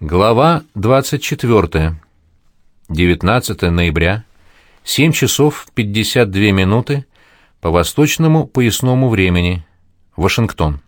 Глава 24. 19 ноября, 7 часов 52 минуты по восточному поясному времени, Вашингтон.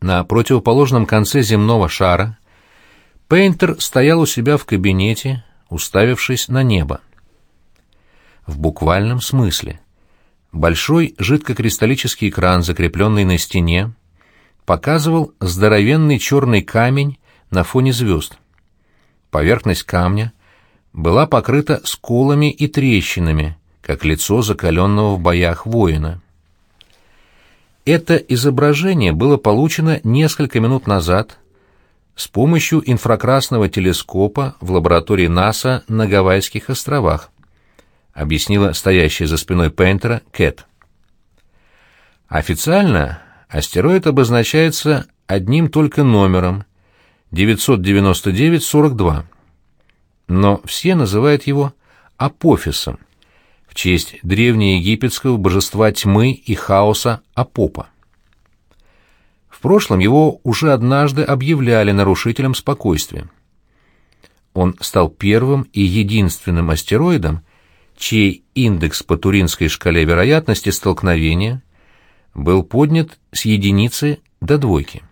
На противоположном конце земного шара Пейнтер стоял у себя в кабинете, уставившись на небо. В буквальном смысле. Большой жидкокристаллический экран, закрепленный на стене, показывал здоровенный черный камень на фоне звезд. Поверхность камня была покрыта сколами и трещинами, как лицо закаленного в боях воина. Это изображение было получено несколько минут назад с помощью инфракрасного телескопа в лаборатории НАСА на Гавайских островах, объяснила стоящая за спиной Пейнтера Кэт. Официально астероид обозначается одним только номером 999-42, но все называют его Апофисом в честь древнеегипетского божества тьмы и хаоса Апопа. В прошлом его уже однажды объявляли нарушителем спокойствия. Он стал первым и единственным астероидом, чей индекс по Туринской шкале вероятности столкновения был поднят с единицы до двойки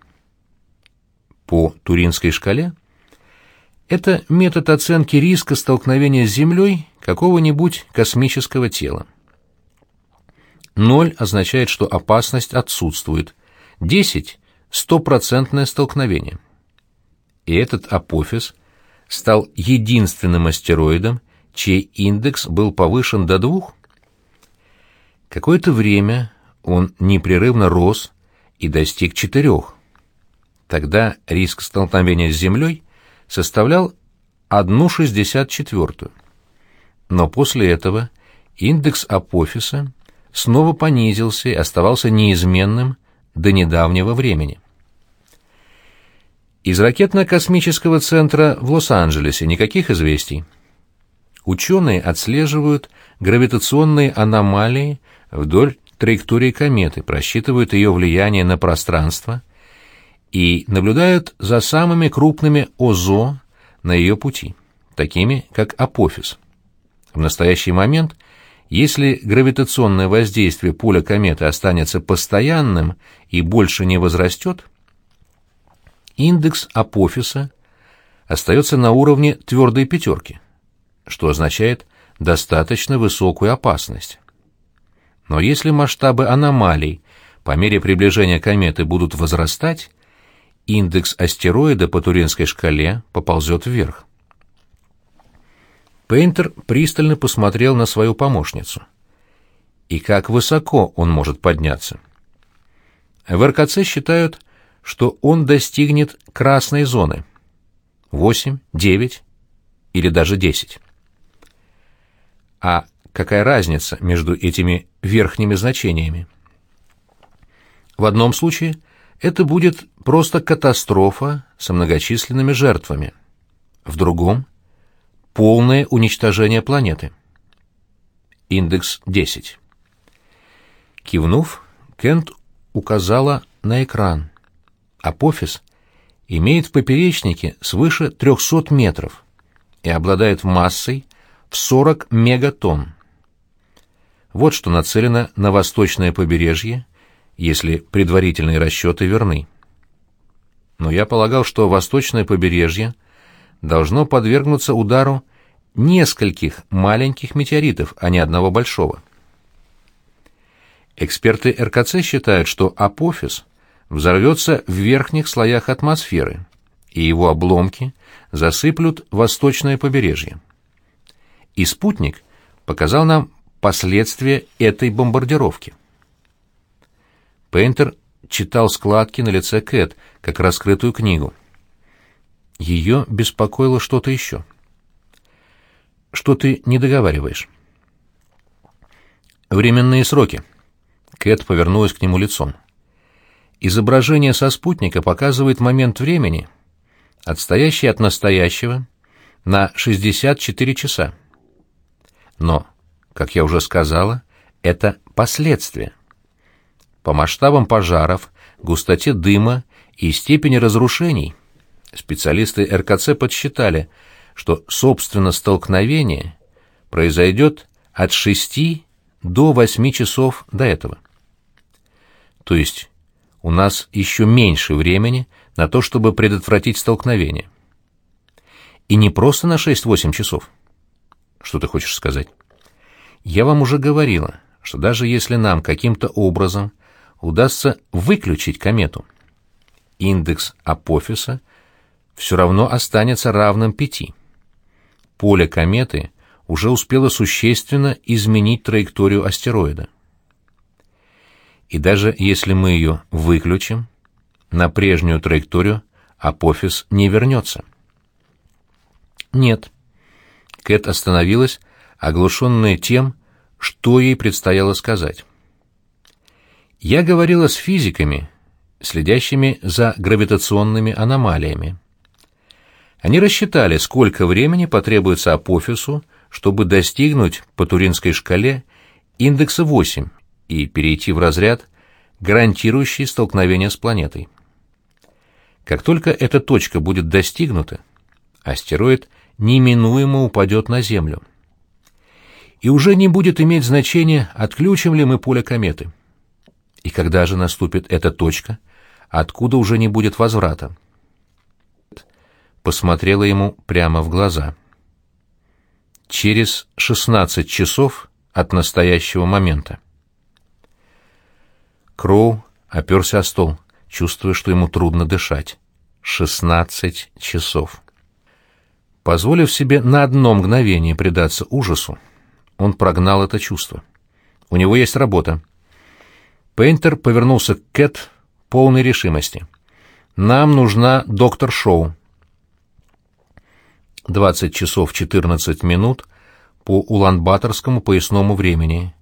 по Туринской шкале, это метод оценки риска столкновения с Землей какого-нибудь космического тела. Ноль означает, что опасность отсутствует. Десять — стопроцентное столкновение. И этот апофиз стал единственным астероидом, чей индекс был повышен до двух. Какое-то время он непрерывно рос и достиг четырех. Тогда риск столкновения с Землей составлял 1,64. Но после этого индекс апофиса снова понизился и оставался неизменным до недавнего времени. Из ракетно-космического центра в Лос-Анджелесе никаких известий. Ученые отслеживают гравитационные аномалии вдоль траектории кометы, просчитывают ее влияние на пространство и наблюдают за самыми крупными ОЗО на ее пути, такими как апофиз. В настоящий момент, если гравитационное воздействие поля кометы останется постоянным и больше не возрастет, индекс апофиса остается на уровне твердой пятерки, что означает достаточно высокую опасность. Но если масштабы аномалий по мере приближения кометы будут возрастать, индекс астероида по Туринской шкале поползет вверх. Пейнтер пристально посмотрел на свою помощницу. И как высоко он может подняться? В РКЦ считают, что он достигнет красной зоны. 8, 9 или даже 10. А какая разница между этими верхними значениями? В одном случае это будет просто катастрофа со многочисленными жертвами. В другом — полное уничтожение планеты. Индекс 10. Кивнув, Кент указала на экран. Апофис имеет в поперечнике свыше 300 метров и обладает массой в 40 мегатонн. Вот что нацелено на восточное побережье если предварительные расчеты верны. Но я полагал, что восточное побережье должно подвергнуться удару нескольких маленьких метеоритов, а не одного большого. Эксперты РКЦ считают, что апофиз взорвется в верхних слоях атмосферы, и его обломки засыплют восточное побережье. И спутник показал нам последствия этой бомбардировки. Пейнтер читал складки на лице Кэт, как раскрытую книгу. Ее беспокоило что-то еще. «Что ты не договариваешь?» «Временные сроки». Кэт повернулась к нему лицом. Изображение со спутника показывает момент времени, отстоящий от настоящего, на 64 часа. Но, как я уже сказала, это последствия по масштабам пожаров, густоте дыма и степени разрушений. Специалисты РКЦ подсчитали, что, собственно, столкновение произойдет от 6 до 8 часов до этого. То есть у нас еще меньше времени на то, чтобы предотвратить столкновение. И не просто на 6-8 часов. Что ты хочешь сказать? Я вам уже говорила, что даже если нам каким-то образом удастся выключить комету, индекс апофиса все равно останется равным 5. Поле кометы уже успело существенно изменить траекторию астероида. И даже если мы ее выключим, на прежнюю траекторию апофис не вернется. Нет. Кэт остановилась, оглушенная тем, что ей предстояло сказать. Я говорила с физиками, следящими за гравитационными аномалиями. Они рассчитали, сколько времени потребуется апофису, чтобы достигнуть по Туринской шкале индекса 8 и перейти в разряд, гарантирующий столкновение с планетой. Как только эта точка будет достигнута, астероид неминуемо упадет на Землю. И уже не будет иметь значения, отключим ли мы поле кометы. И когда же наступит эта точка, откуда уже не будет возврата? Посмотрела ему прямо в глаза. Через шестнадцать часов от настоящего момента. Кроу оперся о стол, чувствуя, что ему трудно дышать. Шестнадцать часов. Позволив себе на одно мгновение предаться ужасу, он прогнал это чувство. У него есть работа. Пейнтер повернулся к Кэт полной решимости. «Нам нужна доктор Шоу». 20 часов 14 минут по Улан-Баторскому поясному времени.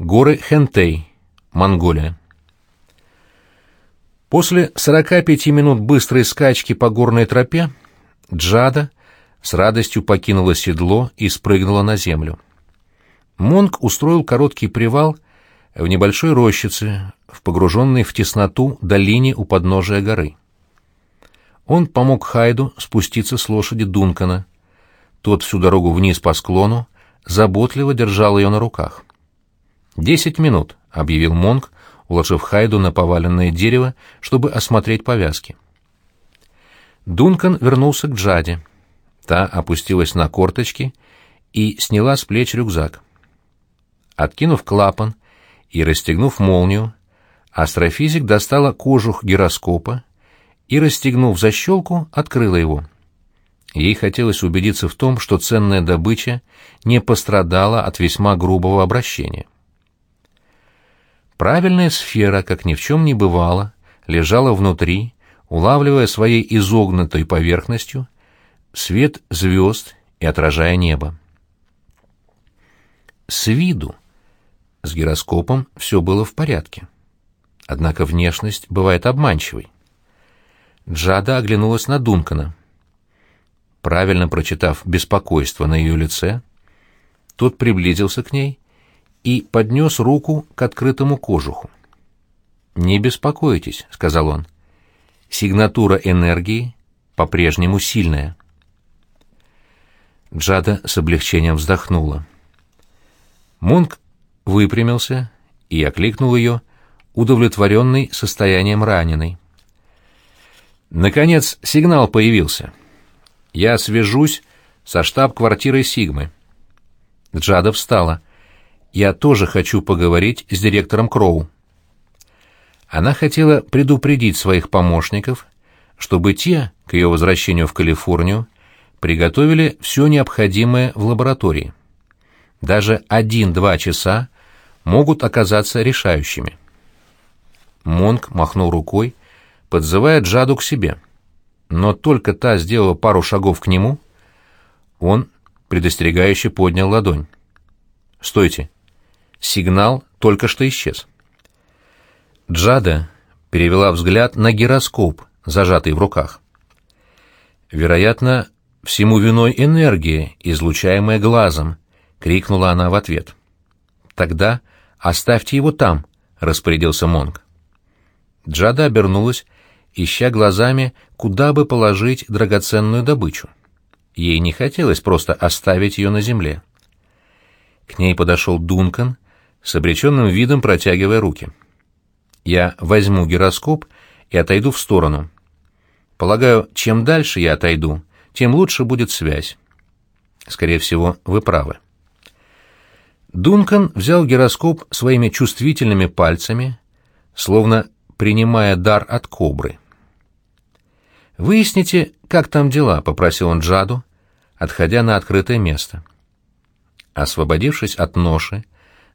Горы Хентей, Монголия. После 45 минут быстрой скачки по горной тропе Джада с радостью покинула седло и спрыгнула на землю. Монг устроил короткий привал в небольшой рощице, в погруженной в тесноту долине у подножия горы. Он помог Хайду спуститься с лошади Дункана. Тот всю дорогу вниз по склону заботливо держал ее на руках. «Десять минут», — объявил Монг, уложив Хайду на поваленное дерево, чтобы осмотреть повязки. Дункан вернулся к Джаде. Та опустилась на корточки и сняла с плеч рюкзак. Откинув клапан и расстегнув молнию, астрофизик достала кожух гироскопа и, расстегнув защелку, открыла его. Ей хотелось убедиться в том, что ценная добыча не пострадала от весьма грубого обращения. Правильная сфера, как ни в чем не бывало, лежала внутри, улавливая своей изогнутой поверхностью свет звезд и отражая небо. С виду с гироскопом все было в порядке. Однако внешность бывает обманчивой. Джада оглянулась на Дункана. Правильно прочитав беспокойство на ее лице, тот приблизился к ней и поднес руку к открытому кожуху. «Не беспокойтесь», — сказал он. «Сигнатура энергии по-прежнему сильная». Джада с облегчением вздохнула. Мунк выпрямился и окликнул ее, удовлетворенный состоянием раненой. Наконец сигнал появился. Я свяжусь со штаб-квартирой Сигмы. Джада встала я тоже хочу поговорить с директором Кроу. Она хотела предупредить своих помощников, чтобы те, к ее возвращению в Калифорнию, приготовили все необходимое в лаборатории. Даже один-два часа могут оказаться решающими. Монк махнул рукой, подзывая Джаду к себе. Но только та сделала пару шагов к нему, он предостерегающе поднял ладонь. «Стойте! Сигнал только что исчез. Джада перевела взгляд на гироскоп, зажатый в руках. «Вероятно, всему виной энергия, излучаемая глазом», — крикнула она в ответ. «Тогда оставьте его там», — распорядился Монг. Джада обернулась ища глазами, куда бы положить драгоценную добычу. Ей не хотелось просто оставить ее на земле. К ней подошел Дункан, с обреченным видом протягивая руки. «Я возьму гироскоп и отойду в сторону. Полагаю, чем дальше я отойду, тем лучше будет связь. Скорее всего, вы правы». Дункан взял гироскоп своими чувствительными пальцами, словно принимая дар от кобры. «Выясните, как там дела», — попросил он Джаду, отходя на открытое место. Освободившись от ноши,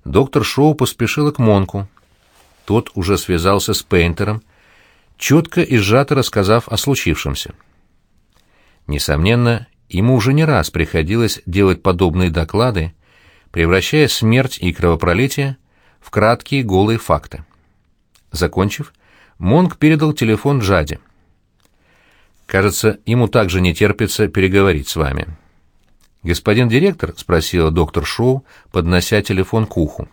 доктор Шоу поспешила к Монку. Тот уже связался с Пейнтером, четко и сжато рассказав о случившемся. Несомненно, ему уже не раз приходилось делать подобные доклады, превращая смерть и кровопролитие в краткие голые факты. Закончив, Монк передал телефон Джаде. «Кажется, ему также не терпится переговорить с вами». «Господин директор?» — спросила доктор Шоу, поднося телефон к уху.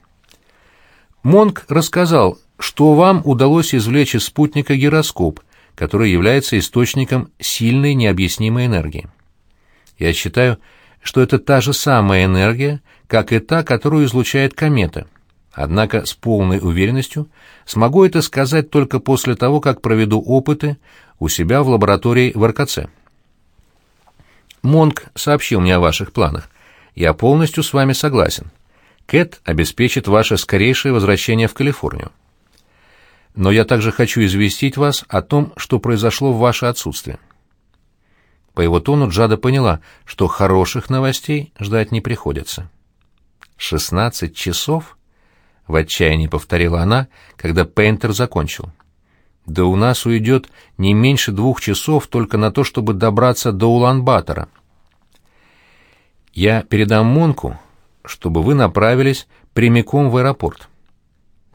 Монк рассказал, что вам удалось извлечь из спутника гироскоп, который является источником сильной необъяснимой энергии. Я считаю, что это та же самая энергия, как и та, которую излучает комета. Однако с полной уверенностью смогу это сказать только после того, как проведу опыты у себя в лаборатории в РКЦ. Монк сообщил мне о ваших планах. Я полностью с вами согласен. Кэт обеспечит ваше скорейшее возвращение в Калифорнию. Но я также хочу известить вас о том, что произошло в ваше отсутствие. По его тону Джада поняла, что хороших новостей ждать не приходится. «Шестнадцать часов?» — в отчаянии повторила она, когда Пейнтер закончил. «Да у нас уйдет не меньше двух часов только на то, чтобы добраться до Улан-Батора. Я передам Монку, чтобы вы направились прямиком в аэропорт.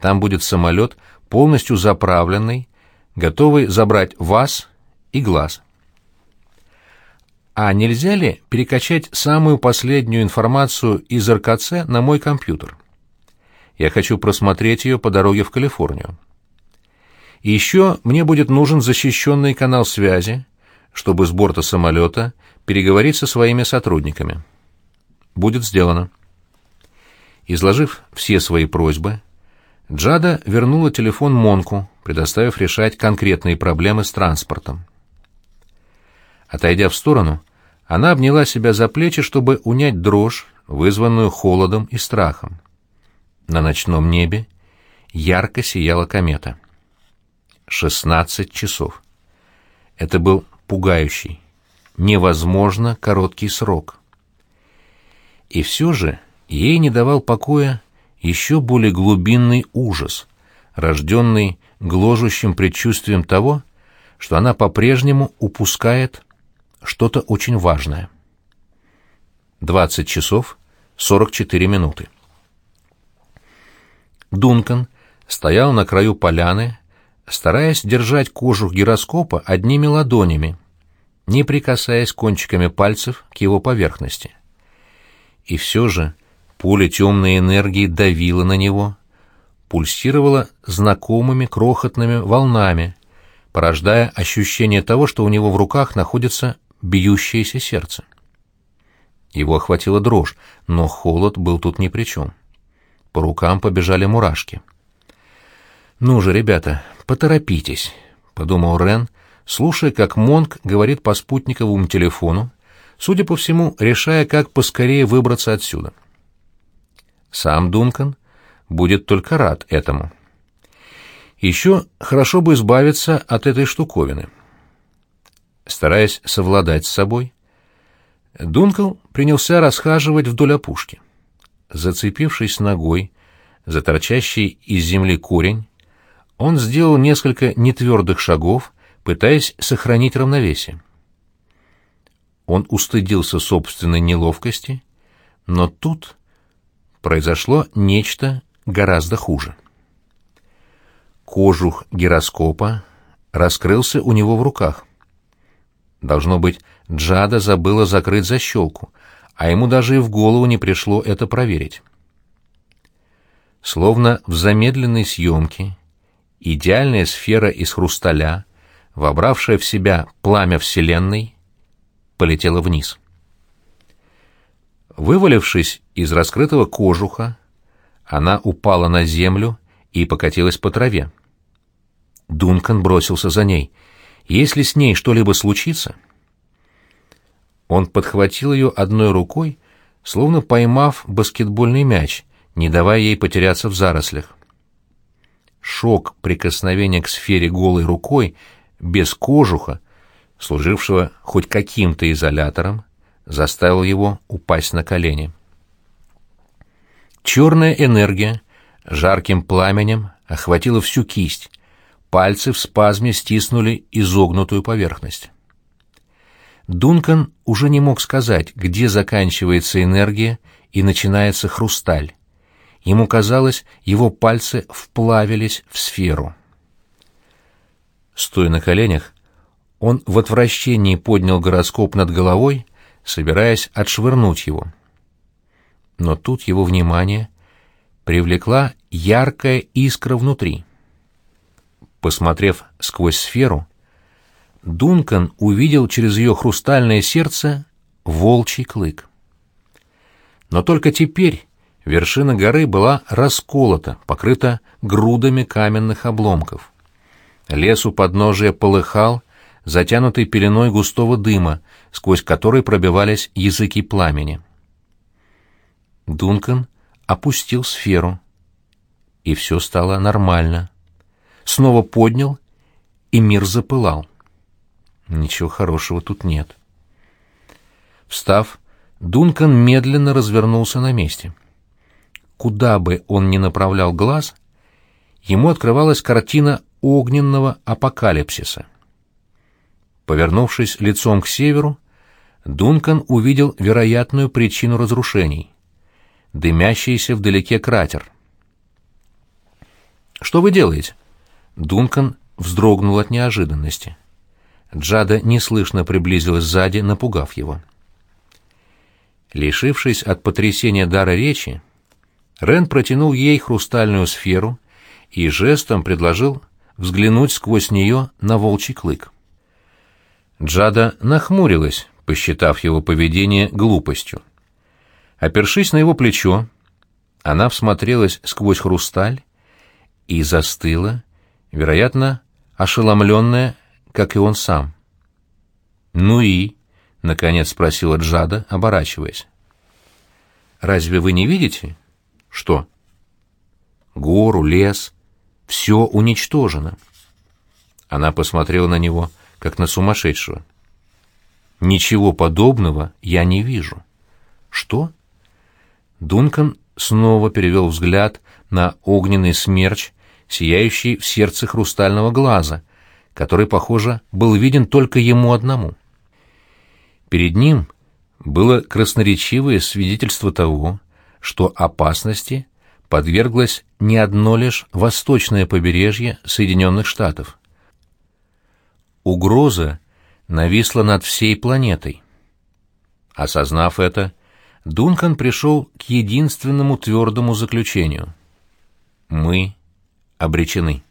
Там будет самолет, полностью заправленный, готовый забрать вас и глаз». А нельзя ли перекачать самую последнюю информацию из РКЦ на мой компьютер? Я хочу просмотреть ее по дороге в Калифорнию. И еще мне будет нужен защищенный канал связи, чтобы с борта самолета переговорить со своими сотрудниками. Будет сделано. Изложив все свои просьбы, Джада вернула телефон Монку, предоставив решать конкретные проблемы с транспортом. Отойдя в сторону, она обняла себя за плечи, чтобы унять дрожь, вызванную холодом и страхом. На ночном небе ярко сияла комета. Шестнадцать часов. Это был пугающий, невозможно короткий срок. И все же ей не давал покоя еще более глубинный ужас, рожденный гложущим предчувствием того, что она по-прежнему упускает что-то очень важное. 20 часов 44 минуты. Дункан стоял на краю поляны, стараясь держать кожух гироскопа одними ладонями, не прикасаясь кончиками пальцев к его поверхности. И все же поле темной энергии давило на него, пульсировало знакомыми крохотными волнами, порождая ощущение того, что у него в руках находится бьющееся сердце. Его охватила дрожь, но холод был тут ни при чем. По рукам побежали мурашки. «Ну же, ребята, поторопитесь», — подумал Рен, слушая, как Монк говорит по спутниковому телефону, судя по всему, решая, как поскорее выбраться отсюда. Сам Дункан будет только рад этому. Еще хорошо бы избавиться от этой штуковины — Стараясь совладать с собой, Дункл принялся расхаживать вдоль опушки. Зацепившись ногой за торчащий из земли корень, он сделал несколько нетвердых шагов, пытаясь сохранить равновесие. Он устыдился собственной неловкости, но тут произошло нечто гораздо хуже. Кожух гироскопа раскрылся у него в руках. Должно быть, Джада забыла закрыть защелку, а ему даже и в голову не пришло это проверить. Словно в замедленной съемке, идеальная сфера из хрусталя вобравшая в себя пламя Вселенной, полетела вниз. Вывалившись из раскрытого кожуха, она упала на землю и покатилась по траве. Дункан бросился за ней. Если с ней что-либо случится... Он подхватил ее одной рукой, словно поймав баскетбольный мяч, не давая ей потеряться в зарослях. Шок прикосновения к сфере голой рукой, без кожуха, служившего хоть каким-то изолятором, заставил его упасть на колени. Черная энергия жарким пламенем охватила всю кисть, пальцы в спазме стиснули изогнутую поверхность. Дункан уже не мог сказать, где заканчивается энергия и начинается хрусталь. Ему казалось, его пальцы вплавились в сферу. Стоя на коленях, он в отвращении поднял гороскоп над головой, собираясь отшвырнуть его. Но тут его внимание привлекла яркая искра внутри. Посмотрев сквозь сферу, Дункан увидел через ее хрустальное сердце волчий клык. Но только теперь вершина горы была расколота, покрыта грудами каменных обломков. Лес у подножия полыхал, затянутый пеленой густого дыма, сквозь который пробивались языки пламени. Дункан опустил сферу, и все стало нормально. Снова поднял, и мир запылал. Ничего хорошего тут нет. Встав, Дункан медленно развернулся на месте. Куда бы он ни направлял глаз, ему открывалась картина огненного апокалипсиса. Повернувшись лицом к северу, Дункан увидел вероятную причину разрушений — дымящийся вдалеке кратер. «Что вы делаете?» Дункан вздрогнул от неожиданности. Джада неслышно приблизилась сзади, напугав его. Лишившись от потрясения дара речи, Рен протянул ей хрустальную сферу и жестом предложил взглянуть сквозь нее на волчий клык. Джада нахмурилась, посчитав его поведение глупостью. Опершись на его плечо, она всмотрелась сквозь хрусталь и застыла, вероятно, ошеломленная как и он сам. «Ну и?» — наконец спросила Джада, оборачиваясь. «Разве вы не видите?» «Что?» «Гору, лес. Все уничтожено». Она посмотрела на него, как на сумасшедшего. «Ничего подобного я не вижу». «Что?» Дункан снова перевел взгляд на огненный смерч, сияющий в сердце хрустального глаза, который, похоже, был виден только ему одному. Перед ним было красноречивое свидетельство того, что опасности подверглось не одно лишь восточное побережье Соединенных Штатов. Угроза нависла над всей планетой. Осознав это, Дункан пришел к единственному твердому заключению. Мы обречены.